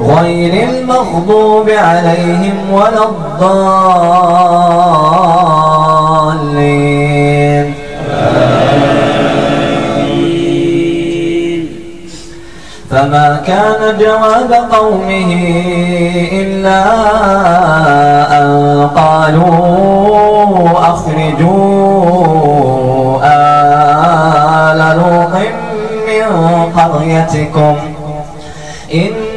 غير المغضوب عليهم ولا الضالين. فما كان جواب قومه إلا أن قالوا أخرجوا آل لوط من قريتكم.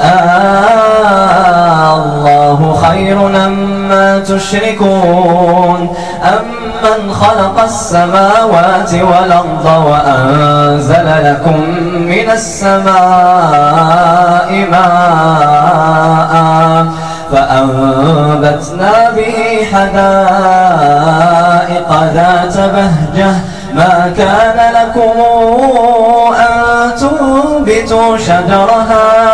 آه الله خير أما تشركون. أمن خلق السماوات والأرض وأنزل لكم من السماء ماء فأنبتنا به حدائق ذات بهجة. ما كان لكم أن تنبتوا شجرها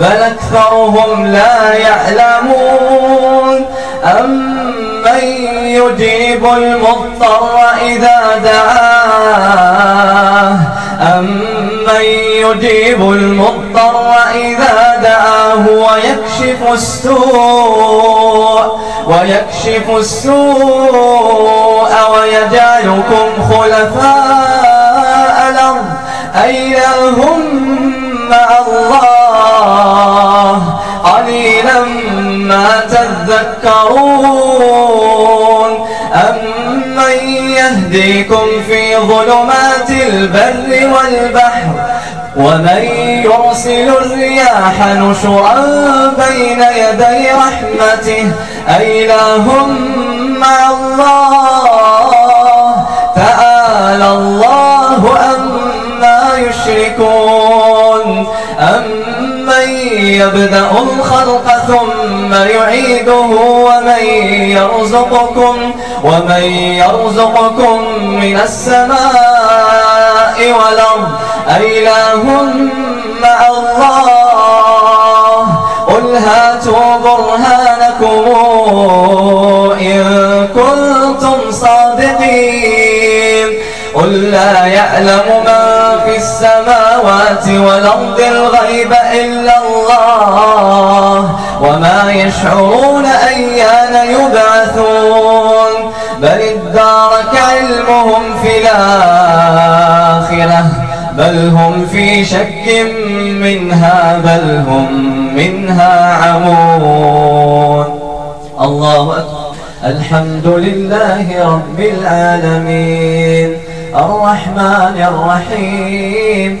بل أكثرهم لا يعلمون. أمن يجيب المضطر إذا دعاه. أمن يجيب المضطر إذا دعاه ويكشف السوء. ويكشف السوء ويجعلكم خلفاء الأرض. أإله تذكرون أمن يهديكم في ظلمات البر والبحر ومن يرسل الرياح نشرا بين يدي رحمته أإله مع الله تعالى الله أما يشركون أمن يبدأ الخلق ثم يعيده ومن يرزقكم ومن يرزقكم من السماء والأرض أإله مع الله قل هاتوا برهانكم إن كنتم صادقين قل لا يعلم من في السماوات والأرض الغيب إلا الله وما يشعرون أيان يبعثون بل ادارك علمهم في الآخرة بل هم في شك منها بل هم منها عمون الله أكبر الحمد لله رب العالمين الرحمن الرحيم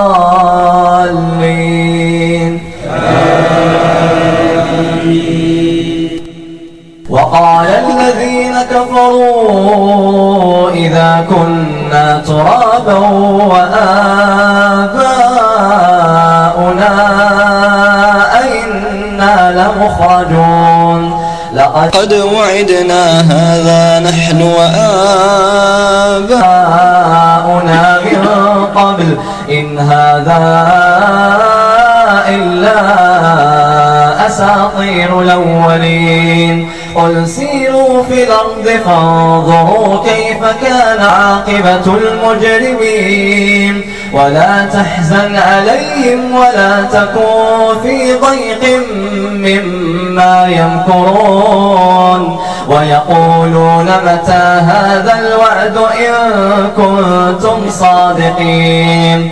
وقال الذين كفروا إذا كنا ترابا وآباؤنا لمخرجون. لقد وعدنا هذا نحن وآباؤنا من قبل. إن هذا إلا أساطير الأولين. قل سيروا في الأرض فانظروا كيف كان عاقبة المجرمين. ولا تحزن عليهم ولا تكون في ضيق مما يمكرون. ويقولون متى هذا الوعد إن كنتم صادقين.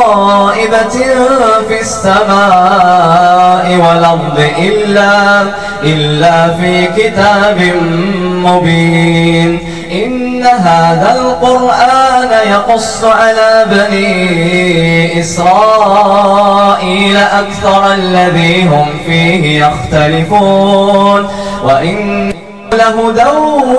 غائبة في السماء والأرض إلا, إلا في كتاب مبين. إن هذا القرآن يقص على بني إسرائيل أكثر الذي هم فيه يختلفون. وإن لهدى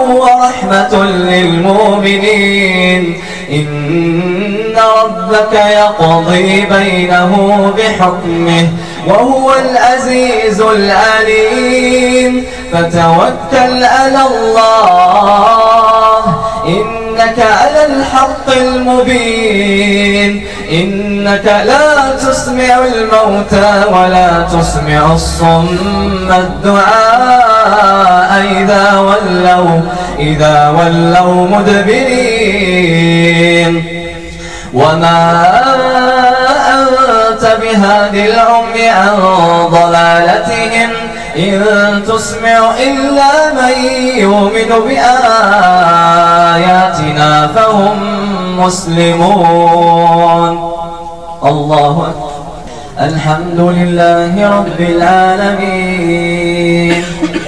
ورحمة للمؤمنين. إن ربك يقضي بينه بحكمه وهو العزيز العليم. فتوكل على الله. إنك على الحق المبين. إنك لا تسمع الموتى ولا تسمع الصم. الدعاء إذا ولوا, إذا ولوا مدبرين. وما أنت بهذه العمي عن ضلالتهم إن تسمع إلا من يؤمن بآياتنا فهم مسلمون. الله أكبر. الحمد لله رب العالمين.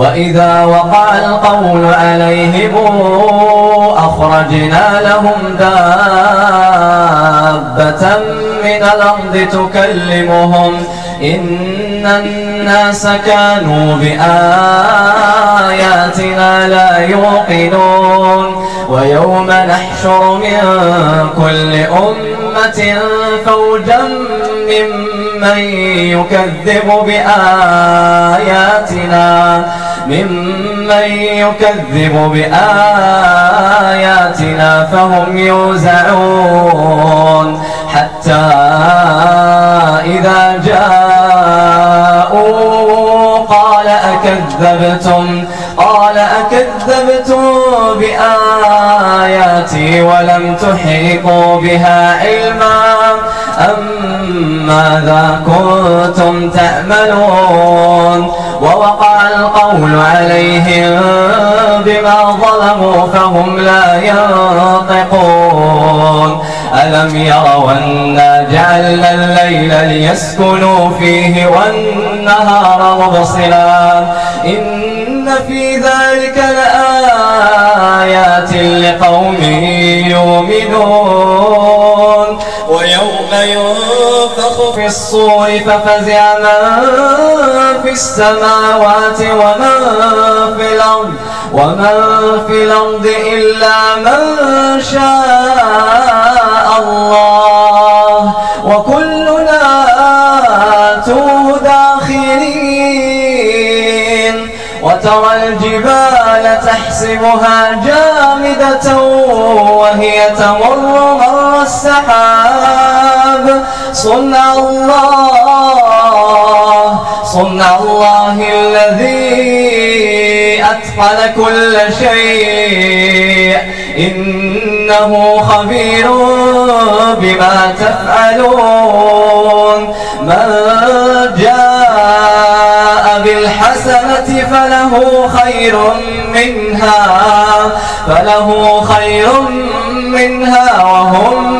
وإذا وقع القول عليهم أخرجنا لهم دابة من الأرض تكلمهم إن الناس كانوا بآياتنا لا يوقنون ويوم نحشر من كل أمة فوجا ممن يكذب بآياتنا ممن يكذب بآياتنا فهم يوزعون. حتى إذا جاءوا قال أكذبتم قال أكذبتم بآياتي ولم تحيطوا بها علما. أم ماذا كنتم تأملون؟ ووقع القول عليهم بما ظلموا فهم لا ينطقون. ألم يروا أنا جعلنا الليل ليسكنوا فيه والنهار مبصرا؟ إن في ذلك لآيات لقوم يؤمنون. ينفخ في الصور ففزع من في السماوات ومن في الأرض ومن في الأرض إلا من شاء الله. وكلنا آتوه داخلين وترى الجبال تحسبها جامدة وهي تمر مر السحاب. صنع الله صنع الله الذي أتقن كل شيء. إنه خبير بما تفعلون. من جاء بالحسنة فله خير منها فله خير منها وهم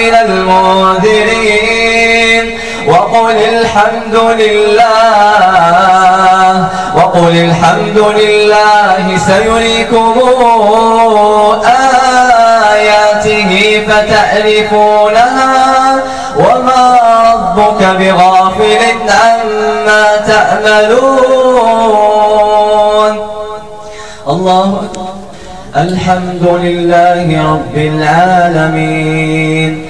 من المنذرين. وقل الحمد لله. وقل الحمد لله سيريكم آياته فتعرفونها وما ربك بغافل عما تعملون الله أكبر. الحمد لله رب العالمين.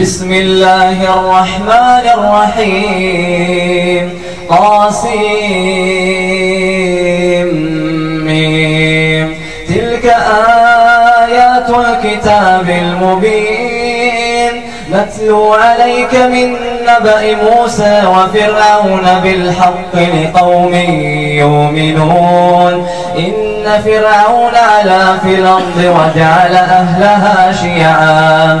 بسم الله الرحمن الرحيم. قاسم تلك آيات الكتاب المبين. نتلو عليك من نبأ موسى وفرعون بالحق لقوم يؤمنون. إن فرعون علا في الأرض وجعل أهلها شيعا.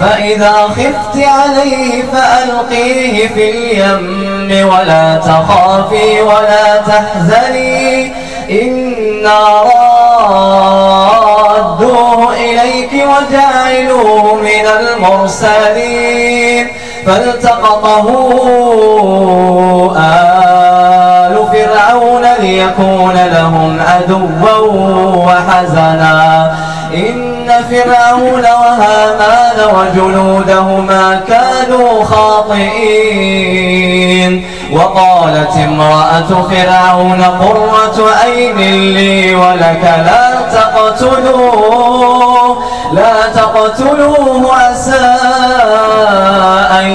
فإذا خفت عليه فألقيه في اليم ولا تخافي ولا تحزني. إنا رادوه إليك وجعلوه من المرسلين. فالتقطه آل فرعون ليكون لهم عدوا وحزنا. فرعون وهامان وجنودهما كانوا خاطئين وقالت امرأة فرعون قرة عين لي ولك لا تقتلوه لا تقتلوه عسى أن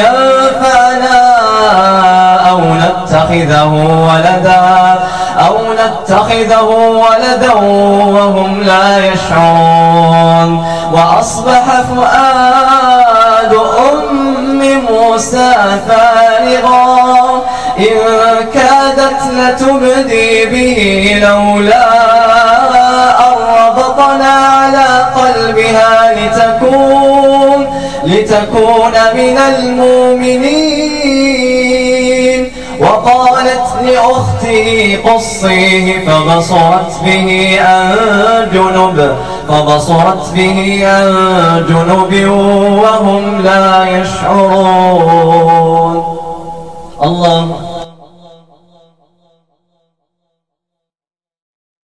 ينفعنا أو نتخذه ولدا. أو نتخذه ولدا وهم لا يشعرون. وأصبح فؤاد أم موسى فارغا. إن كادت لتبدي به لولا أن ربطنا على قلبه بها لتكون لتكون من المؤمنين. وقالت لأخته قصيه فبصرت به عن جنب فبصرت به عن جنب وهم لا يشعرون. الله